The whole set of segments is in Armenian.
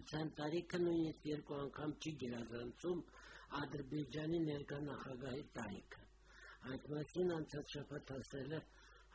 Բարև բարեկամներ։ Ադրբեջան պետության տարիքը նույնիսկ երկու անգամ չի գերազանցում Ադրբեջանի ներկա նախագահի տարիքը։ Այդ մասին անցած շաբաթ ասել է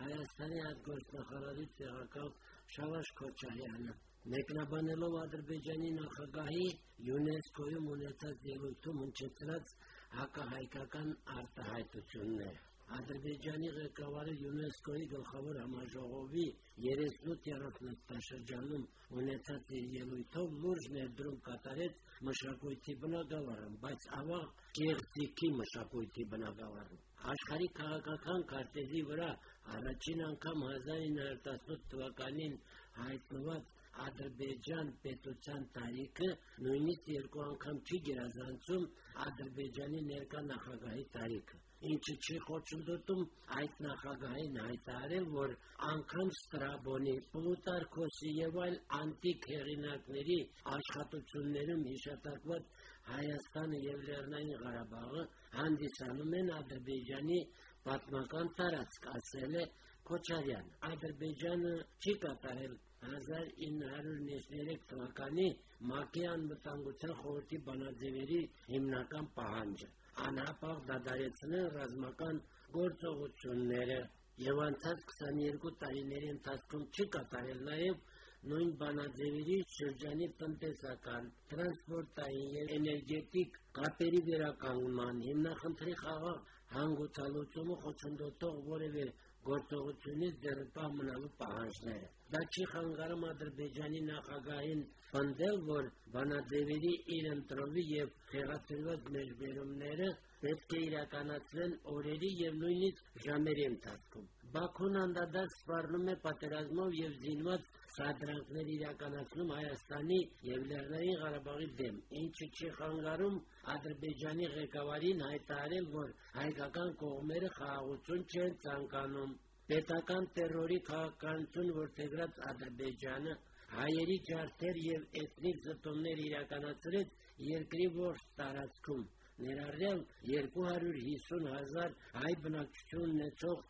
Հայաստանի արտգործնախարարի տեղակալ Շավարժ Քոչարյանը։ Մեկնաբանելով Ադրբեջանի նախագահի ՅՈՒՆԵՍԿՕ-ում ունեցած ելույթում հնչեցրած հակահայկական արտահայտությունները։ Ադրբեջանի ղեկավարը ՅՈՒՆԵՍԿՕ-ի գլխավոր համաժողովի 38-րդ նստաշրջանում ունեցած իր ելույթով լուրջ ներդրում կատարեց մշակույթի բնագավառում, բայց ավաղ գեղձիքի մշակույթի բնագավառում։ Աշխարհի քաղաքական քարտեզի վրա առաջին անգամ 1918 թվականին հայտնված Ադրբեջան պետության տարիքը նույնիսկ երկու անգամ չի գերազանցում Ադրբեջանի ներկա նախագահի տարիքը ինչը չի խոչընդոտում այդ նախագահին հայտարարել, որ անգամ Ստրաբոնի, Պլուտարքոսի եւ այլ անտիկ հեղինակների աշխատություններում հիշատակված Հայաստանը եւ Լեռնային Ղարաբաղը հանդիսանում են Ադրբեջանի պատմական տարածք, ասել է Քոչարյան։ Ադրբեջանը չի կատարել 1993 թվականի ՄԱԿ-ի անվտանգության խորհրդի բանաձևերի հիմնական պահանջը անհապաղ դադարեցնել ռազմական գործողությունները եւ անցած 22 տարիների ընթացքում չի կատարել նաեւ նույն բանաձևերի շրջանի տնտեսական, տրանսպորտային եւ էներգետիկ կապերի վերականգնման, հիմնախնդրի խաղաղ հանգուցալուծումը խոչընդոտող որևէ գործողությունից ձեռնպահ մնալու պահանջները։ Դա չի խանգարում Ադրբեջանի նախագահին պնդել, որ բանաձևերի իր ընտրովի եւ խեղաթյուրված մեջբերումները պետք է իրականացվեն օրերի եւ նույնիսկ ժամերի ընթացքում։ Բաքուն անդադար սպառնում է պատերազմով եւ զինված սադրանքներ իրականացնում Հայաստանի եւ Լեռնային Ղարաբաղի դեմ, ինչը չի խանգարում Ադրբեջանի ղեկավարին հայտարարել, որ հայկական կողմերը խաղաղություն չեն ցանկանում։ Պետական terrorի քաղաքականություն որդեգրած Ադրբեջանը հայերի ջարդեր եւ էթնիկ զտումներ իրականացրեց երկրի ողջ տարածքում ներառյալ 250 հազար հայ բնակչություն ունեցող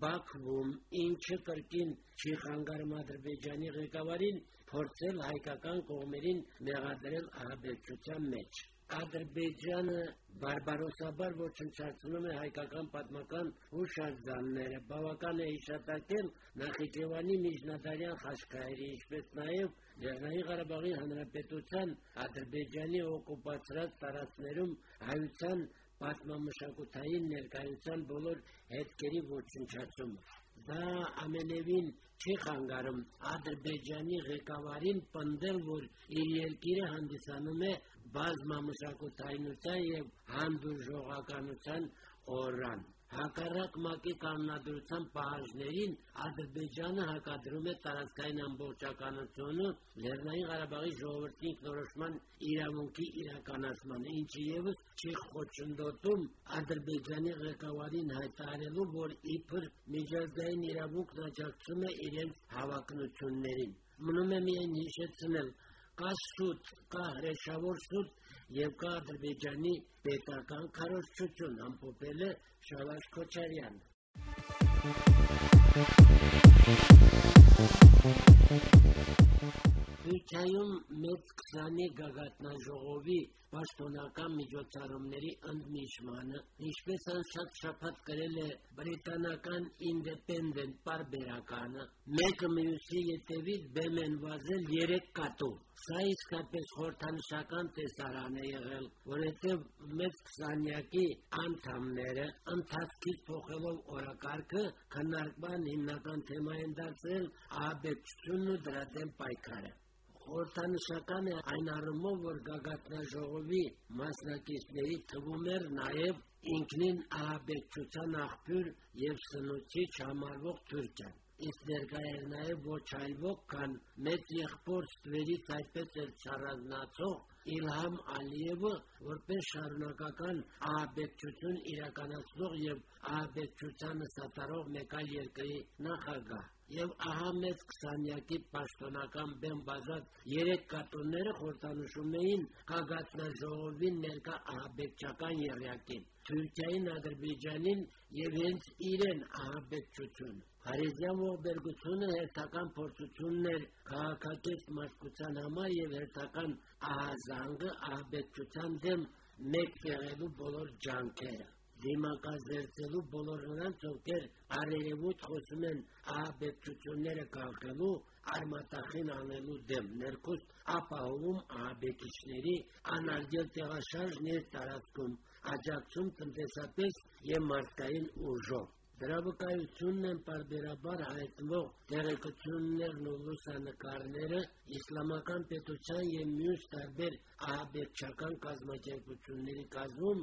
Բաքվում, ինչը կրկին չի խանգարում Ադրբեջանի ղեկավարին փորձել հայկական կողմերին մեղադրել ահաբեկչության մեջ։ Ադրբեջանը բարբարոսաբար ոչնչացնում է հայկական պատմական հուշարձանները, բավական է հիշատակել Նախիջևանի միջնադարյան խաչքայերի, ինչպես նաև Լեռնային Ղարաբաղի Հանրապետության Ադրբեջանի օկուպացրած տարածքներում հայության պատմամշակութային ներկայության բոլոր հետքերի ոչնչացումը։ Դա ամենևին չի խանգարում. Ադրբեջանի ղեկավարին պնդել, որ իր երկիրը հանդիսանում է բազմամշակութայնության եւ հանդուրժողականության օրրան։ Հակառակ ՄԱԿ-ի կանոնադրության պահանջներին Ադրբեջանը հակադրում է տարածքային ամբողջականությունը Լեռնային Ղարաբաղի ժողովրդի ինքնորոշման իրավունքի իրականացմանը, ինչը եւս չի խոչընդոտում Ադրբեջանի ղեկավարին հայտարարելու, որ իբր միջազգային իրավունքն աջակցում է իրենց հավակնություններին։ Մնում է միայն հիշեցնել, կա սուտ, կա հրեշավոր սուտ եւ կա Ադրբեջանի պետական քարոզչություն, ամփոփել է Շավարժ Քոչարյանը։ Թուրքիայում մեծ 20-ի գագաթնաժողովի պաշտոնական միջոցառումների ընդմիջմանը, ինչպես անցած շաբաթ գրել է բրիտանական Independent պարբերականը, մեկը մյուսի ետևից բեմ են վազել 3 կատու։ Սա իսկապես խորհրդանշական տեսարան է եղել, որովհետև մեծ 20-յակի անդամները ընթացքից փոխելով օրակարգը քննարկման հիմնական թեմա են դարձրել ահաբեկչությունն ու դրա դեմ պայքարը։ Խորհրդանշական է այն առումով, որ գագաթնաժողովի մասնակիցների թվում էր նաև ինքնին ահաբեկչության աղբյուր եւ սնուցիչ համարվող Թուրքիան։ Իսկ ներկա էր նաև ոչ այլ ոք, քան մեծ եղբոր ստվերից այդպես էլ չառանձնացող Իլհամ Ալիևը, որպես շարունակական ահաբեկչություն իրականացնող եւ ահաբեկչությանը սատարող մեկ այլ երկրի նախագահ։ եւ ահա մեծ քսանյակի պաշտոնական բեմ բազատ երեք կատունները խորտանշում էին Կագատնաժողովին ներկա ահաբեկչական երյակին Թուրքիային, Ադրբեջանին եւ հենց իրեն ահաբեկչությունը Փարիզյան ողբերգությունը հերթական փորձություններ քաղաքակիրթ մարդկության համար եւ հերթական ահազանգը ահաբեկչության դեմ մեկ եղելու բոլոր ջանքերը դիմակազերծելու բոլոր նրանց, ովքեր արերևույթ խոսում են ահաբեկչությունները կանխելու, արմատախին անելու դեմ, ներքուստ ապահովում ահաբեկիչների անարգել տեղաշարժ ներ տարածքում, աջակցում տնտեսապես եւ մարդկային ուժով։ Դրա վկայությունն են պարբերաբար հայտնվող տեղեկություններն ու լուսանկարները իսլամական պետության եւ մյուս տարբեր ահաբեկչական կազմակերպությունների կազմում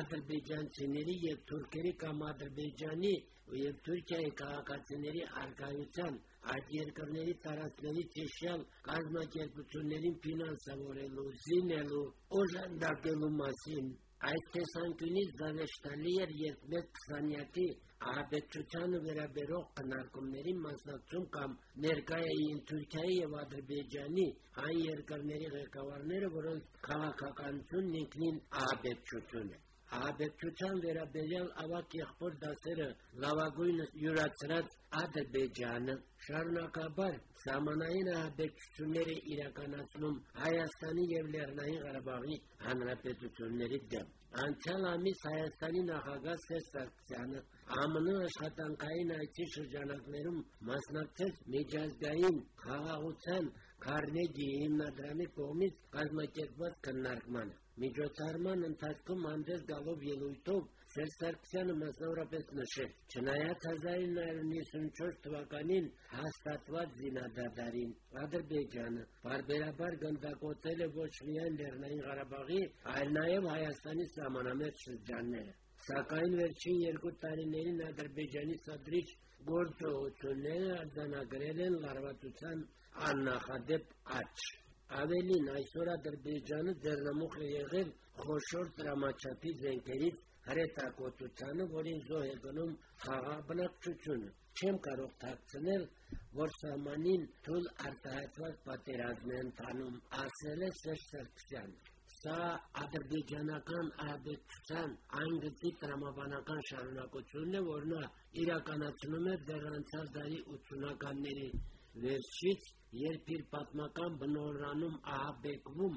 ադրբեջանցիների եւ թուրքերի կամ ադրբեջանի եւ Թուրքիայի քաղաքացիների արկայության այդ երկրների տարածքներից իշյալ կազմակերպություններին ֆինանսավորելու, զինելու, օժանդակելու մասին Այս տեսանկյունից զավեշտալի էր, երբ մեկ քսանյակի ահաբեկչությանը վերաբերող քննարկումներին մասնակցում կամ ներկայ էին Թուրքիայի եւ Ադրբեջանի այն երկրների ղեկավարները, որոնց քաղաքականությունն ինքնին ահաբեկչություն է։ Ահաբեկչության վերաբերյալ ավակ եղբոր դասերը լավագույնը յուրացրած Ադրբեջանը շարունակաբար սահմանային ահաբեկչությունները իրականացնում Հայաստանի եւ Լեռնային Ղարաբաղի հանրապետությունների դեմ։ Անցյալ ամիս Հայաստանի նախագահ Սերժ Սարգսյանը ԱՄՆ աշխատանքային այցի շրջանակներում մասնակցեց միջազգային խաղաղության Քարնեգի հիմնադրամի կողմից կազմակերպված քննարկմանը։ Միջոցառման ընթացքում հանդես գալով ելույթով Սերժ Սարգսյանը մասնավորապես նշեց. չնայած 1994 թվականին հաստատված զինադադարին Ադրբեջանը բարբերաբար գնդակոծել է ոչ միայն Լեռնային Ղարաբաղի, այլ նաև Հայաստանի սահմանամերձ շրջանները։ Սակայն վերջին երկու տարիներին Ադրբեջանի սադրիչ գործողությունները արձանագրել են լարվածության աննախադեպ աճ։ Ավելին, այսօր Ադրբեջանը ձեռնամուխ է եղել խոշոր տրամաչափի զենքերից հրետակոծությանը, որին զոհ է գնում խաղաղ բնակչությունը։ Չեմ կարող թաքցնել, որ սահմանին թույլ արտահայտված պատերազմ է ընթանում, ասել է Սերժ Սարգսյանը։ Սա ադրբեջանական ահաբեկչության այն գծի տրամաբանական շարունակությունն է, որ նա իրականացնում է դեռ անցյալ դարի 80-ականների վերջից, երբ իր պատմական բնորանում ահաբեկվում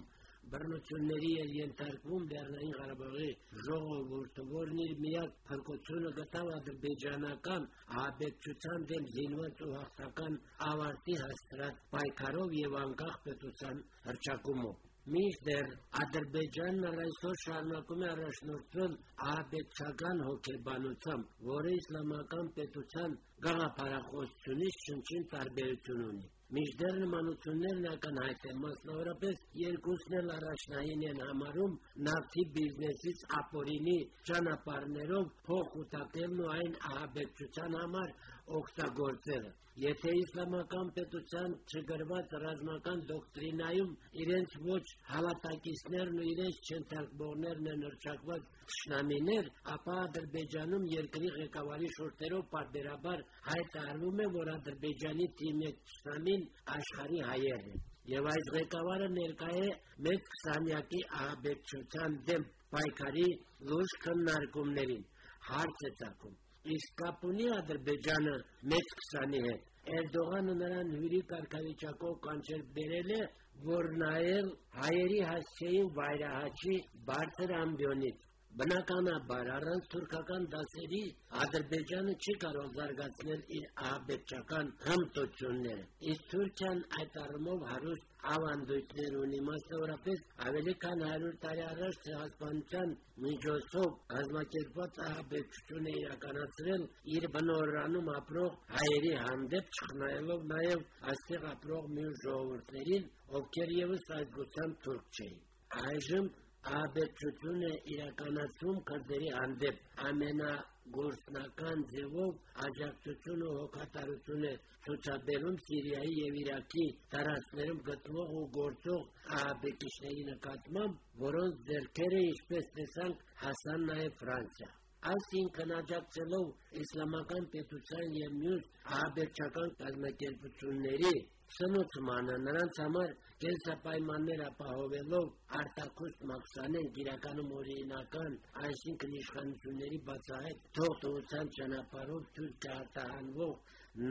բռնությունների էր ենթարկվում Լեռնային Ղարաբաղի ժողովուրդը, որն իր միակ փրկությունը գտավ ադրբեջանական ահաբեկչության դեմ զինված ու հաղթական ավարտի հասցրած պայքարով եւ անկախ պետության հռչակումով։ Մինչդեռ Ադրբեջանն այսօր շարունակում է առաջնորդվել ահաբեկչական հոգեբանությամբ, որը իսլամական պետության գաղափարախոսությունից շնչին տարբերություն ունի։ Մինչդեռ նմանություններն ակնհայտ են, մասնավորապես երկուսն էլ առաջնային են համարում նավթի բիզնեսից ապօրինի ճանապարհներով ուտակելն ու այն ահաբեկչության համար օգտագործելը։ Եթե իսլամական պետության չգրված ռազմական դոկտրինայում իրենց ոչ հավատակիցներն ու իրենց չընթերցողներն են նրճակված ճշնամիներ, ապա Ադրբեջանում երկրի ղեկավարի շուրթերով բարբերաբար հայտարարվում է, որ Ադրբեջանի թիմի ճշնամին աշխարհի հայերն են։ Եվ այս ղեկավարը ներկա է մեծ քսանյակի ահաբեկչության դեմ պայքարի լուրջ քննարկումներին։ Հարց է ցակում իսկ կապ ունի Ադրբեջանը մեծ 20-ի հետ։ Էրդողանը նրան հյուրի կարգավիճակով կանչել բերել է, որ նայել հայերի հասցեին վայրահաչի բարձր ամբիոնից։ Բնականաբար առանց թուրքական դասերի Ադրբեջանը չի կարող զարգացնել իր ահաբեկչական հմտությունները։ Իսկ Թուրքիան այդ առումով հարուստ ավանդույթներ ունի, մասնավորապես ավելի քան 100 տարի առաջ ցեղասպանության միջոցով կազմակերպված ահաբեկչությունը իրականացրել իր բնորանում ապրող հայերի հանդեպ չխնայելով նաև այստեղ ապրող մյուս ժողովուրդներին, ովքեր եւս այդ գուցան թուրք չէին։ Այժմ ահաբեկչություն է իրականացում քրդերի հանդեպ ամենագործնական ձևով աջակցություն ու հոգատարություն է ցուցաբերում Սիրիայի եւ Իրաքի տարածքներում գտնվող ու գործող ահաբեկիչների նկատմամբ, որոնց ձեռքերը, ինչպես տեսանք, հասան նաեւ Ֆրանսիա։ այսինքն աջակցելով իսլամական պետության եւ մյուս ահաբեկչական կազմակերպությունների սնուցմանը նրանց համար կենսապայմաններ ապահովելով արտակուստ մաքսանեն իրականում օրինական, այսինքն իշխանությունների բացահայտ թողտողության ճանապարհով Թուրքիա արտահանվող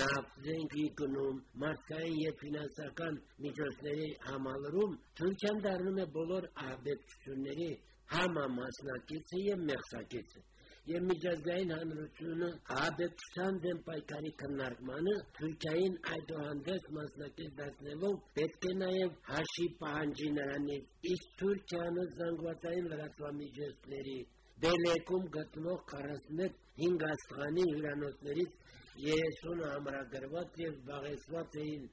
նավթի գնում, մարդկային եւ ֆինանսական միջոցների համալրում Թուրքիան դառնում է բոլոր ահաբեկչությունների համամասնակիցը եւ մեղսակիցը եւ միջազգային հանրությունը ահաբեկչության դեմ պայքարի քննարկմանը Թուրքիային այդուհանդերձ մասնակից դարձնելով պետք է նաեւ հաշի պահանջի նրանից իսկ Թուրքիան զանգվածային լրատվամիջոցների Բելեկում գտնվող 41 հինգ աստղանի հյուրանոցներից 30-ը ամրագրված եւ զբաղեցված էին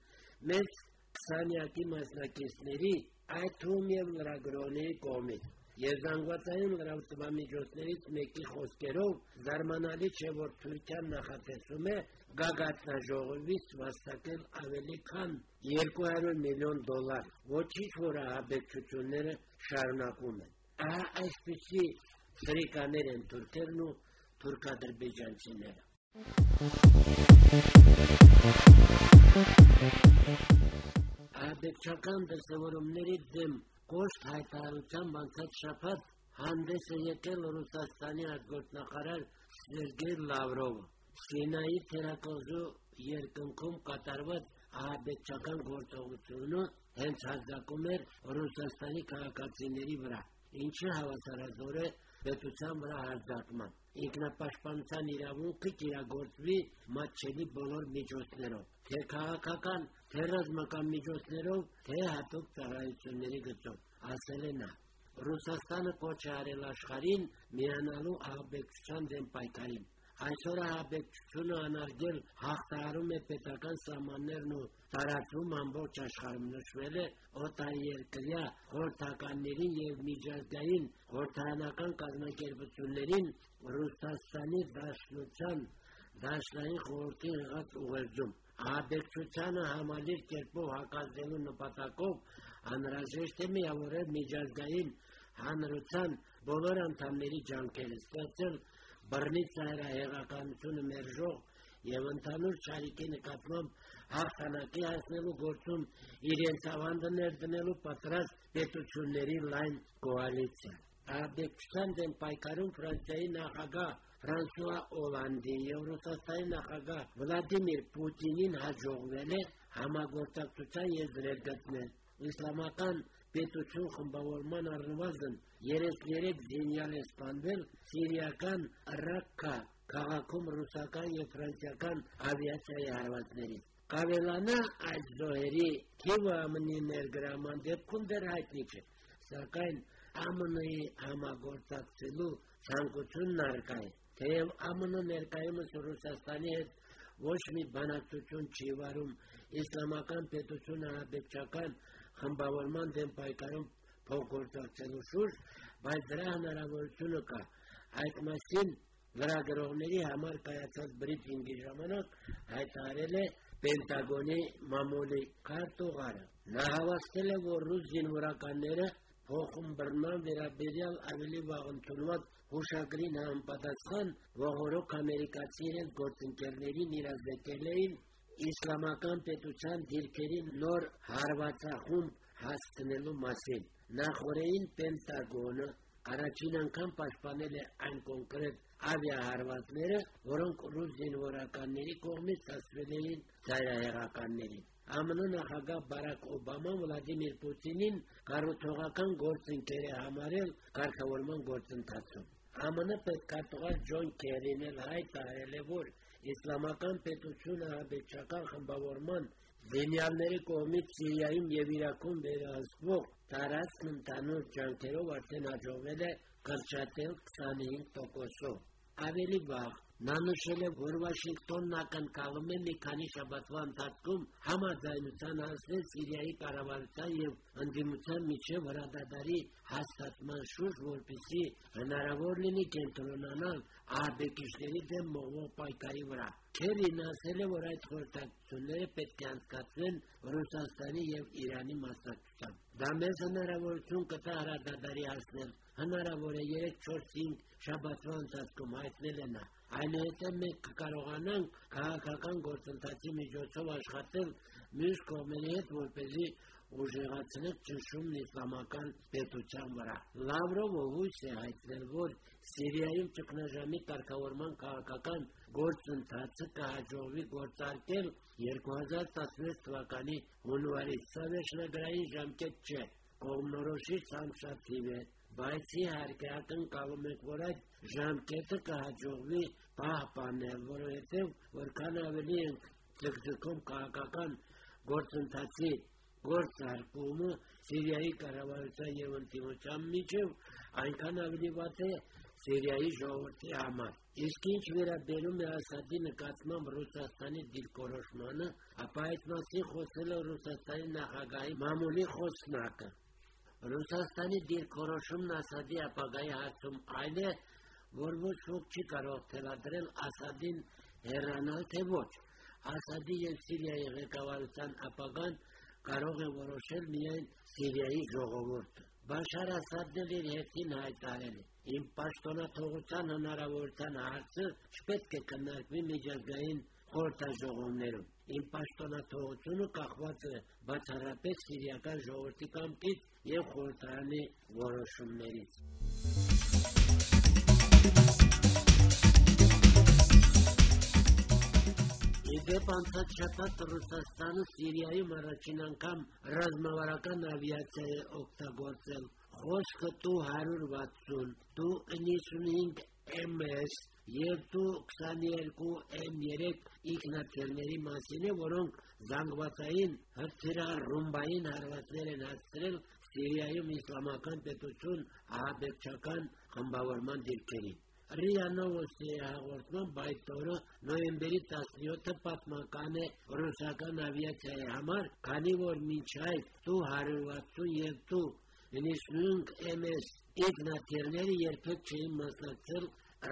մեծ քսանյակի մասնակիցների, այդ թվում եւ լրագրողների կողմից։ Եվ զանգվածային լրատվամիջոցներից մեկի խոսքերով զարմանալի չէ, որ Թուրքիան նախատեսում է գագաթնաժողովից վաստակել ավելի քան 200 միլիոն դոլար, ոչինչ որ ահաբեկչությունները շարունակում են։ Ահա այսպիսի սրիկաներ են թուրքերն ու թուրքադրբեջանցիները։ Աբեկչական դրսևորումների դեմ կոշտ հայտարարությամբ անցած շաբաթ հանդես է եկել Ռուսաստանի արտգործնախարար Սերգեյ Լավրովը։ Սինայի թերակղզու երկնքում կատարված ահաբեկչական գործողությունը հենց հարձակում էր Ռուսաստանի քաղաքացիների վրա, ինչը հավասարազոր է պետության վրա հարձակման ինքնապաշտպանության իրավունքը կիրագործվի մատչելի բոլոր միջոցներով, թե քաղաքական, թե ռազմական միջոցներով, թե հատուկ ծառայությունների գծով, ասել է նա։ Ռուսաստանը կոչ է արել աշխարհին միանալու ահաբեկչության դեմ պայքարին։ Այսօր ահաբեկչությունը անարգել հաղթահարում է պետական սահմաններն ու տարածում ամբողջ աշխարհում նշվել է օտարերկրյա խորհրդականներին եւ միջազգային խորհրդանական կազմակերպություններին Ռուսաստանի Դաշնության Դաշնային խորհրդի եղած ուղերձում. Ահաբեկչությանը համալիր կերպով հակազդելու նպատակով անհրաժեշտ է միավորել միջազգային հանրության բոլոր անդամների ջանքերը, ստեղծել բռնից հայրահեղականությունը մերժող եւ ընդհանուր ճարիքի նկատմամբ հաղթանակի հասնելու գործում իրենց ավանդը ներդնելու պատրաստ պետությունների լայն կոալիցիա ահաբեկչության դեմ պայքարում Ֆրանսիայի նախագահ Ֆրանսուଆ Օլանդի Ռուսաստանի նախագահ Վլադիմիր Պուտինին հաջողվել է համագործակցության եզրեր գտնել։ Իսլամական պետություն խմբավորման առնվազն 33 զինյալ է սպանվել սիրիական Ռակկա քաղաքում ռուսական եւ ֆրանսիական ավիացիայի հարվածներից։ Կավելանա այդ զոհերի թիվը ԱՄՆ-ի ներգրաման դեպքում դեռ հայտնի չէ, սակայն ԱՄՆ-ի համագործակցելու ցանկությունն արկա է։ Թեև ԱՄՆ ներկայումս Ռուսաստանի հետ ոչ մի բանակցություն չի վարում իսլամական պետությունը հաբեկչական խմբավորման դեմ պայքարում փոխգործակցելու շուրջ, բայց դրա հնարավորությունը կա։ Այդ մասին լրագրողների համար կայացած բրիֆինգի ժամանակ հայտարարել է Պենտագոնի մամուլի քարտուղարը։ Նա հավաստել է, որ ռուս զինվորականները փոխում բռնման վերաբերյալ ավելի վաղ ընդունված հուշագրին համապատասխան ողորոք ամերիկացի իրենց գործընկերներին իրազեկել էին իսլամական պետության դիրքերի նոր հարվածախումբ հասցնելու մասին։ Նախորդին Պենտագոնը առաջին անգամ պաշտպանել է այն կոնկրետ ավիահարվածները, որոնք ռուս զինվորականների կողմից հասցվել էին ծայրահեղականներին։ ԱՄՆ նախագահ Բարակ Օբաման Վլադիմիր Պուտինին կառուցողական գործընկեր է համարել կարգավորման գործընթացում։ ԱՄՆ պետքարտուղար Ջոն Քերին էլ հայտարարել է, որ իսլամական պետությունը հաբեկչական խմբավորման Դենիալների կողմից Սիրիայում եւ Իրաքում վերահսկվող տարածքն ընդանուր ջանքերով արդեն հաջողվել է կրճատել 25%-ով։ Ավելի վաղ Նա նշել է, որ Վաշինգտոնն ակնկալում է մի քանի շաբաթվա ընթացքում համաձայնության հասնել Սիրիայի կառավարության եւ ընդդիմության միջև հրադադարի հաստատման շուրջ, որպեսզի հնարավոր լինի կենտրոնանալ ահաբեկիչների դեմ մողող պայքարի վրա։ Քերին ասել է, որ այդ խորհրդակցությունները պետք է անցկացվեն Ռուսաստանի եւ Իրանի մասնակցությամբ։ Դա մեզ հնարավորություն կտա հրադադարի հասնել։ Հնարավոր է 3-4-5 շաբաթվա ընթացքում հայտնել նա։ Այնուհետև մենք կկարողանանք քաղաքական գործընթացի միջոցով աշխատել մյուս կողմերի հետ, որպեսզի ուժեղացնել ճնշումն իսլամական պետության վրա։ Լավրովը հույս է հայտնել, որ Սիրիայում ճգնաժամի կարգավորման քաղաքական գործընթացը կհաջողվի գործարկել 2016 թվականի հունվարից։ Սա վերջնագրային ժամկետ չէ։ Կողմնորոշիչ ամսաթիվ է, բայց իհարկե ակնկալում ենք, որ այդ ժամկետը կհաջողվի պահպանել, որովհետև որքան ավելի ենք ձգձգում քաղաքական գործընթացի գործարկումը Սիրիայի կառավարության եւ ընդդիմության միջև, այնքան ավելի վատ է Սիրիայի ժողովրդի համար։ Իսկ ինչ վերաբերում է Ասադի նկատմամբ Ռուսաստանի դիրքորոշմանը, ապա այդ մասին խոսել է Ռուսաստանի նախագահի մամուլի խոսնակը։ Ռուսաստանի դիրքորոշումն Ասադի ապագայի հարցում այն է, որ ոչ ոք չի կարող թելադրել Ասադին հեռանալ, թե ոչ։ Ասադի եւ Սիրիայի ղեկավարության ապագան կարող է որոշել միայն Սիրիայի ժողովուրդը։ Բաշար Ասադն իր հերթին հայտարարել է. «Իմ պաշտոնաթողության հնարավորության հարցը չպետք է քննարկվի միջազգային խորհրդաժողովներում։ Իմ պաշտոնաթողությունը կախված է բացառապես սիրիական ժողովրդի կամքից եւ խորհրդարանի որոշումներից։ Իդեպ անցած շաբաթ Ռուսաստանը Սիրիայում առաջին անգամ ռազմավարական ավիացիա է օգտագործել։ Խոսքը դու 160, դու 95 MS եւ դու 22 M3 ինքնաթիռների մասին է, որոնք զանգվածային հրթիռ ռումբային հարվածներ են հասցրել Սիրիայում իսլամական պետություն ահաբեկչական խմբավորման դիրքերին։ ՌԻԱ Նովոստի հաղորդմամբ այդ օրը նոյեմբերի 17-ը պատմական է ռուսական ավիացիայի համար, քանի որ մինչ այդ Դու 160 եւ Դու 95 MS ինքնաթիռները երբեք չէին մասնակցել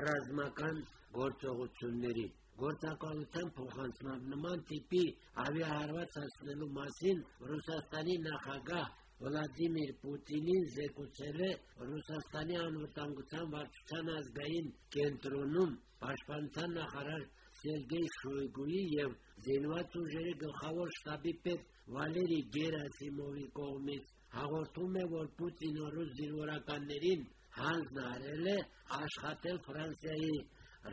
ռազմական գործողությունների գործակալության փոխանցման նման տիպի ավիահարված հասնելու մասին Ռուսաստանի նախագահ Վլադիմիր Պուտինին զեկուցել է Ռուսաստանի անվտանգության վարչության ազգային կենտրոնում պաշտպանության նախարար Սերգեյ Շոյգուի եւ զինված ուժերի գլխավոր շտաբի պետ Վալերի Գերասիմովի կողմից հաղորդում է, որ Պուտինը ռուս զինվորականներին հանձնարարել է աշխատել Ֆրանսիայի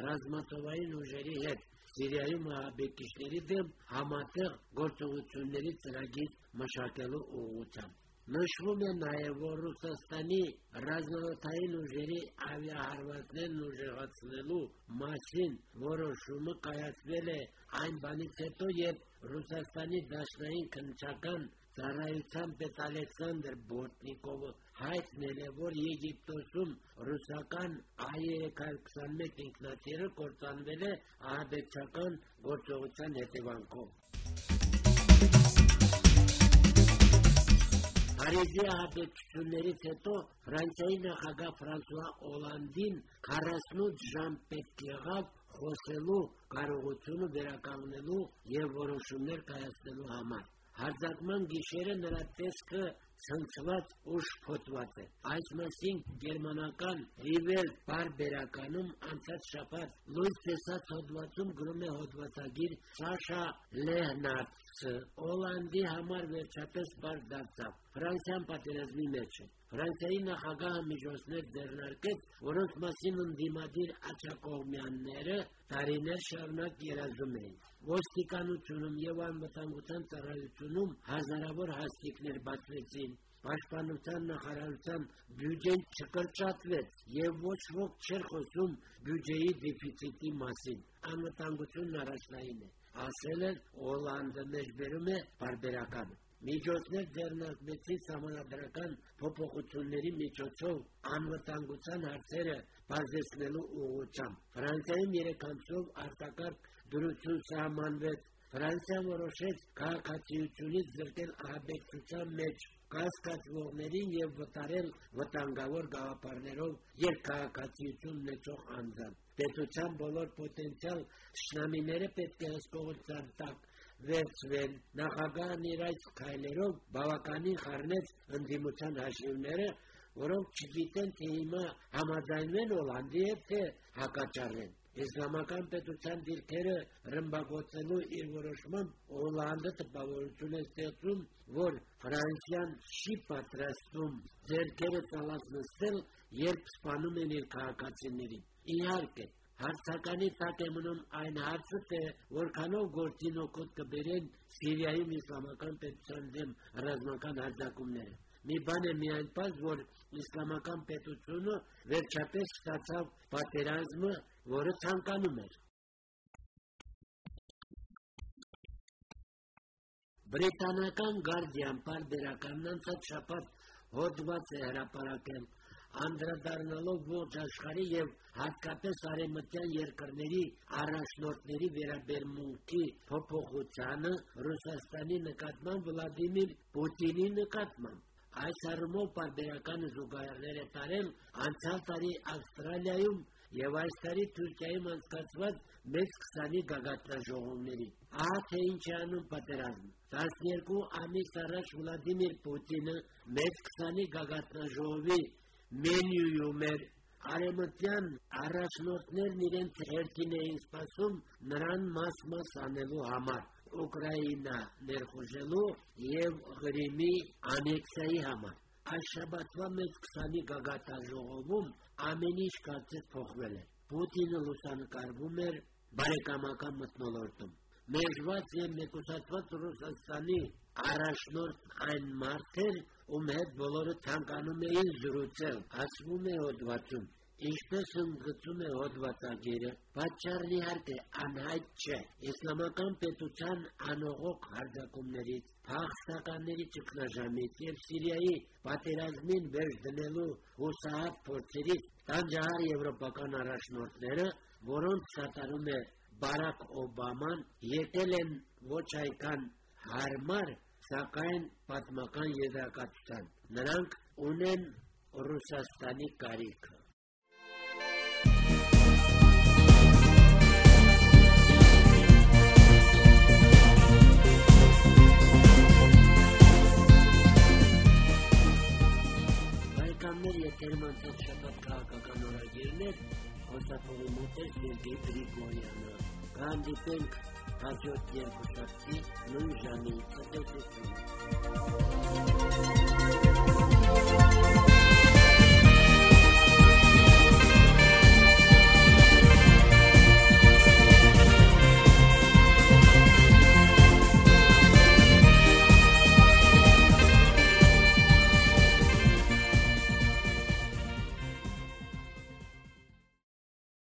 ռազմածովային ուժերի հետ Սիրիայում ահաբեկիչների դեմ համատեղ գործողությունների ծրագիր մշակելու ուղղությամբ։ Նշվում է նաև, որ Ռուսաստանի ռազմավարային ուժերի ավիահարվածներն ուժեղացնելու մասին որոշումը կայացվել է այն բանից հետո, երբ Ռուսաստանի դաշնային քննչական Ծառայության պետ Ալեքսանդր Բորտնիկովը հայտնել է, որ Եգիպտոսում ռուսական A321 ինքնաթիռը կործանվել է ահաբեկչական գործողության հետևանքով։ Փարիզի ահաբեկչություններից հետո Ֆրանսիայի նախագահ Ֆրանսուଆ Օլանդին 48 ժամ պետք եղավ խոսելու կարողությունը վերականգնելու եւ որոշումներ կայացնելու համար։ Հարձակման գիշերը նրա տեսքը ցնցված ու շփոթված է։ Այս մասին գերմանական Rivel բարբերականում անցած շաբաթ լույս տեսած հոդվածում գրում է հոդվածագիր Սաշա Լեհնարդը։ Օլանդի համար վերջապես բարձ դարձավ։ Ֆրանսիան պատերազմի մեջ է։ Ֆրանսիայի նախագահը միջոցներ ձեռնարկեց, որոնց մասին ընդդիմադիր աչակողմյանները տարիներ շարունակ երազում էին։ Ոստիկանությունում եւ անվտանգության ծառայությունում հազարավոր հաստիկներ բացվեցին։ Պաշտպանության նախարարության բյուջեն չկրճատվեց եւ ոչ ոք չէր խոսում բյուջեի դեֆիցիտի մասին։ Անվտանգությունն առաջնային է, ասել է Օլանդը մեջբերում է բարբերականը։ միջոցներ ձեռնարկվեցին համանդրական փոփոխությունների միջոցով անվտանգության հարցերը բարձրացնելու ուղղությամբ։ Ֆրանսիայում 3 ամսով արտակարգ դրություն սահմանվեց Ֆրանսիան որոշեց քաղաքացիությունից զրկել ահաբեկչության մեջ կասկածվողներին եւ վտարել վտանգավոր գաղափարներով երկքաղաքացիություն ունեցող անձանց։ Պետության բոլոր պոտենցիալ շնամիները պետք է հսկողության տակ վերցվեն։ Նախագահն իր այս քայլերով բավականին խառնեց ընդդիմության հաշիվները, որոնք չգիտեն թե հիմա համաձայնվեն Հոլանդի հետ թե հակաճառեն։ Իսլամական պետության դիրքերը ռմբակոծելու իր որոշմամբ Հոլանդը տպավորություն է ստեղծում, որ Ֆրանսիան չի պատրաստվում ձերքերը ցալած նստել, երբ սպանում են իր քաղաքացիներին։ Իհարկե, հարցականի տակ է մնում այն հարցը, թե որքանով գործին օգուտ կբերեն Սիրիայում իսլամական պետության դեմ ռազմական հարձակումները։ Մի բան է միայն պարզ, որ իսլամական պետությունը վերջապես ստացավ պատերազմը, որը ցանկանում էր։ Բրիտանական Guardian պարբերականն անցած շաբաթ հոդված է հրապարակել անդրադառնալով ողջ աշխարհի եւ հատկապես արևմտյան երկրների առաջնորդների վերաբերմունքի փոփոխությանը Ռուսաստանի նկատմամբ Վլադիմիր Պուտինի նկատմամբ Այս առումով բարբերականը զուգահեռներ է տարել անցյալ տարի Ավստրալիայում եւ այս տարի Թուրքիայում անցկացված մեծ 20-ի գագաթնաժողովների։ Ահա թե ինչ անում պատերազմը։ 12 ամիս առաջ Վլադիմիր Պուտինը մեծ 20-ի գագաթնաժողովի մենյուում էր արեմտյան առաջնորդներն իրենց հերթին էին սպասում նրան մաս-մաս անելու համար։ Ուկրաինա ներխուժելու եւ Ղրիմի անեքսիայի համար։ Այս շաբաթվա մեծ 20-ի գագաթաժողովում ամեն ինչ կարծես փոխվել է։ Պուտինը լուսանկարվում էր բարեկամական մթնոլորտում։ Մեժված եւ մեկուսացված Ռուսաստանի առաջնորդ այն մարդ էր, ում հետ բոլորը ցանկանում էին զրուցել, ասվում է հոդվածում։ Ինչպես ընդգծում է հոդվածագիրը, պատճառն իհարկե անհայտ չէ։ Իսլամական պետության անողոք հարձակումներից, փախստականների ճգնաժամից եւ Սիրիայի պատերազմին վերջ դնելու հուսահատ փորձերից տանջահար եվրոպական առաջնորդները, որոնց սատարում է Բարակ Օբաման, եկել են ոչ այնքան հարմար, սակայն պատմական եզրակացության։ Նրանք ունեն Ռուսաստանի կարիքը Joe Pierre Bouchardi n'ont jamais été